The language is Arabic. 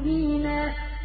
مُّبِينًا